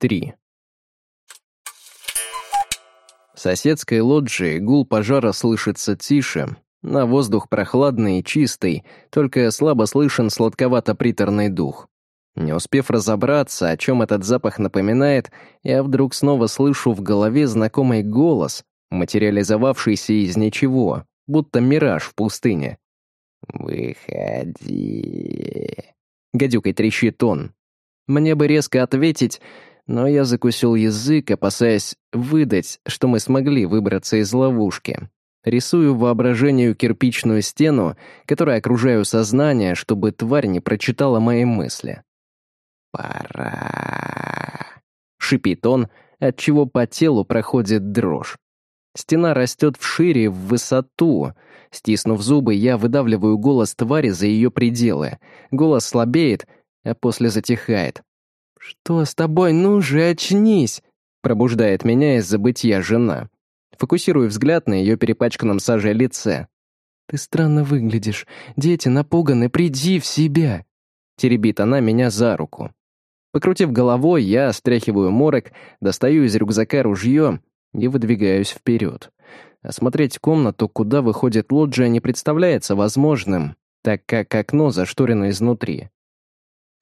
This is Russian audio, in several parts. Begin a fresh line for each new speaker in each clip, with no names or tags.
3. В соседской лоджии гул пожара слышится тише, на воздух прохладный и чистый, только слабо слышен сладковато-приторный дух. Не успев разобраться, о чем этот запах напоминает, я вдруг снова слышу в голове знакомый голос, материализовавшийся из ничего, будто мираж в пустыне. «Выходи», — гадюкой трещит он. Мне бы резко ответить, но я закусил язык, опасаясь выдать, что мы смогли выбраться из ловушки. Рисую воображению кирпичную стену, которой окружаю сознание, чтобы тварь не прочитала мои мысли. «Пора», — шипит он, отчего по телу проходит дрожь. Стена растет вшире, в высоту. Стиснув зубы, я выдавливаю голос твари за ее пределы. Голос слабеет, а после затихает. «Что с тобой? Ну же, очнись!» Пробуждает меня из забытья жена. Фокусирую взгляд на ее перепачканном сажей лице. «Ты странно выглядишь. Дети напуганы, приди в себя!» Теребит она меня за руку. Покрутив головой, я стряхиваю морок, достаю из рюкзака ружье и выдвигаюсь вперед. Осмотреть комнату, куда выходит лоджия, не представляется возможным, так как окно зашторено изнутри.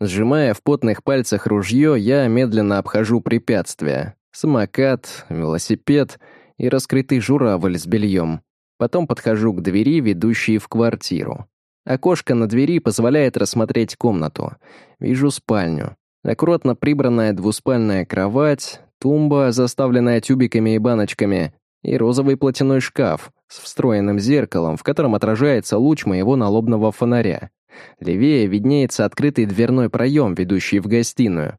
Сжимая в потных пальцах ружье, я медленно обхожу препятствия. Самокат, велосипед и раскрытый журавль с бельем. Потом подхожу к двери, ведущей в квартиру. Окошко на двери позволяет рассмотреть комнату. Вижу спальню. Аккуратно прибранная двуспальная кровать, тумба, заставленная тюбиками и баночками, и розовый платяной шкаф с встроенным зеркалом, в котором отражается луч моего налобного фонаря. Левее виднеется открытый дверной проем, ведущий в гостиную.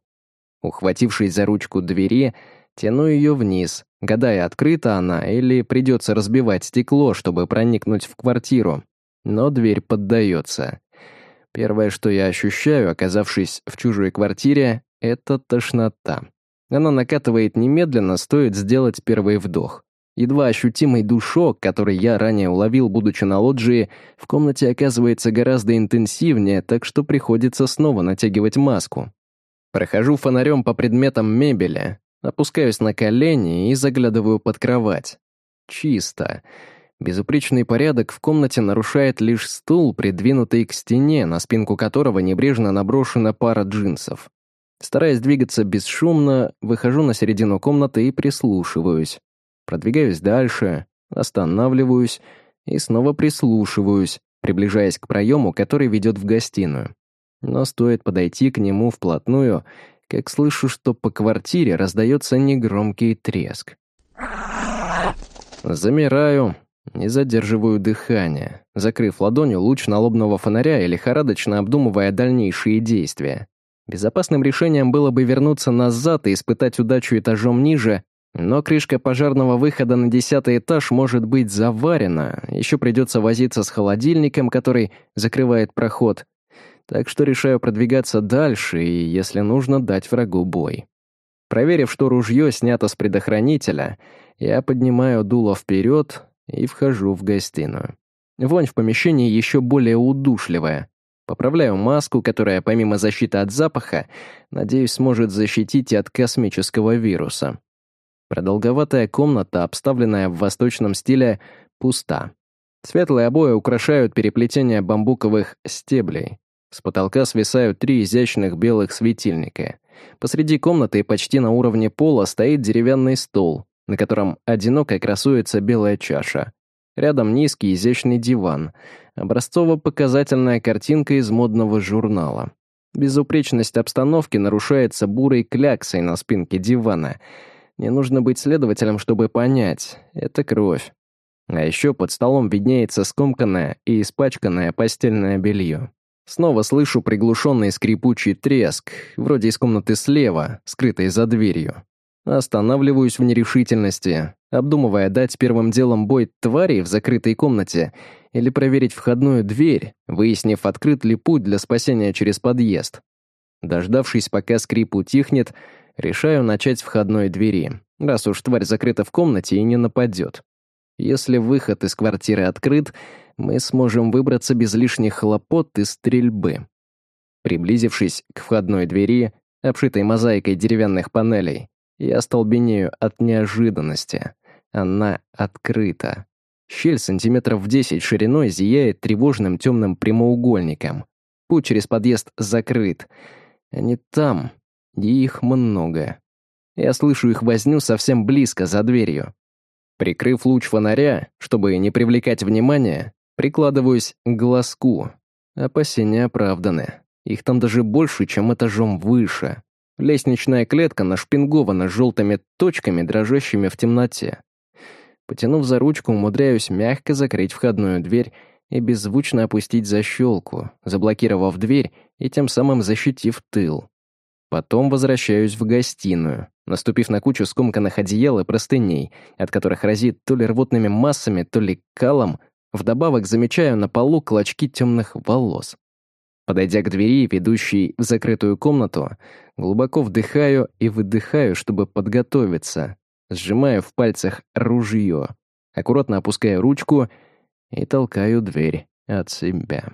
Ухватившись за ручку двери, тяну ее вниз, гадая, открыта она или придется разбивать стекло, чтобы проникнуть в квартиру. Но дверь поддается. Первое, что я ощущаю, оказавшись в чужой квартире, это тошнота. Она накатывает немедленно, стоит сделать первый вдох. Едва ощутимый душок, который я ранее уловил, будучи на лоджии, в комнате оказывается гораздо интенсивнее, так что приходится снова натягивать маску. Прохожу фонарем по предметам мебели, опускаюсь на колени и заглядываю под кровать. Чисто. Безупречный порядок в комнате нарушает лишь стул, придвинутый к стене, на спинку которого небрежно наброшена пара джинсов. Стараясь двигаться бесшумно, выхожу на середину комнаты и прислушиваюсь. Продвигаюсь дальше, останавливаюсь и снова прислушиваюсь, приближаясь к проему, который ведет в гостиную. Но стоит подойти к нему вплотную, как слышу, что по квартире раздается негромкий треск. Замираю, не задерживаю дыхание, закрыв ладонью луч налобного фонаря и лихорадочно обдумывая дальнейшие действия. Безопасным решением было бы вернуться назад и испытать удачу этажом ниже, но крышка пожарного выхода на десятый этаж может быть заварена, еще придется возиться с холодильником, который закрывает проход. Так что решаю продвигаться дальше и, если нужно, дать врагу бой. Проверив, что ружье снято с предохранителя, я поднимаю дуло вперед и вхожу в гостиную. Вонь в помещении еще более удушливая. Поправляю маску, которая, помимо защиты от запаха, надеюсь, сможет защитить и от космического вируса. Продолговатая комната, обставленная в восточном стиле, пуста. Светлые обои украшают переплетение бамбуковых стеблей. С потолка свисают три изящных белых светильника. Посреди комнаты почти на уровне пола стоит деревянный стол, на котором одиноко красуется белая чаша. Рядом низкий изящный диван. Образцово-показательная картинка из модного журнала. Безупречность обстановки нарушается бурой кляксой на спинке дивана — не нужно быть следователем, чтобы понять. Это кровь. А еще под столом виднеется скомканное и испачканное постельное белье. Снова слышу приглушенный скрипучий треск, вроде из комнаты слева, скрытой за дверью. Останавливаюсь в нерешительности, обдумывая дать первым делом бой твари в закрытой комнате или проверить входную дверь, выяснив, открыт ли путь для спасения через подъезд. Дождавшись, пока скрип утихнет, Решаю начать с входной двери, раз уж тварь закрыта в комнате и не нападет. Если выход из квартиры открыт, мы сможем выбраться без лишних хлопот и стрельбы. Приблизившись к входной двери, обшитой мозаикой деревянных панелей. Я столбенею от неожиданности. Она открыта. Щель сантиметров в десять шириной зияет тревожным темным прямоугольником. Путь через подъезд закрыт. Они там, и их много. Я слышу их возню совсем близко, за дверью. Прикрыв луч фонаря, чтобы не привлекать внимания, прикладываюсь к глазку. Опасения оправданы. Их там даже больше, чем этажом выше. Лестничная клетка нашпингована желтыми точками, дрожащими в темноте. Потянув за ручку, умудряюсь мягко закрыть входную дверь и беззвучно опустить защелку, заблокировав дверь и тем самым защитив тыл. Потом возвращаюсь в гостиную, наступив на кучу скомканных одеял и простыней, от которых разит то ли рвотными массами, то ли калом, вдобавок замечаю на полу клочки темных волос. Подойдя к двери, ведущей в закрытую комнату, глубоко вдыхаю и выдыхаю, чтобы подготовиться, сжимаю в пальцах ружье, аккуратно опускаю ручку и толкаю дверь от себя.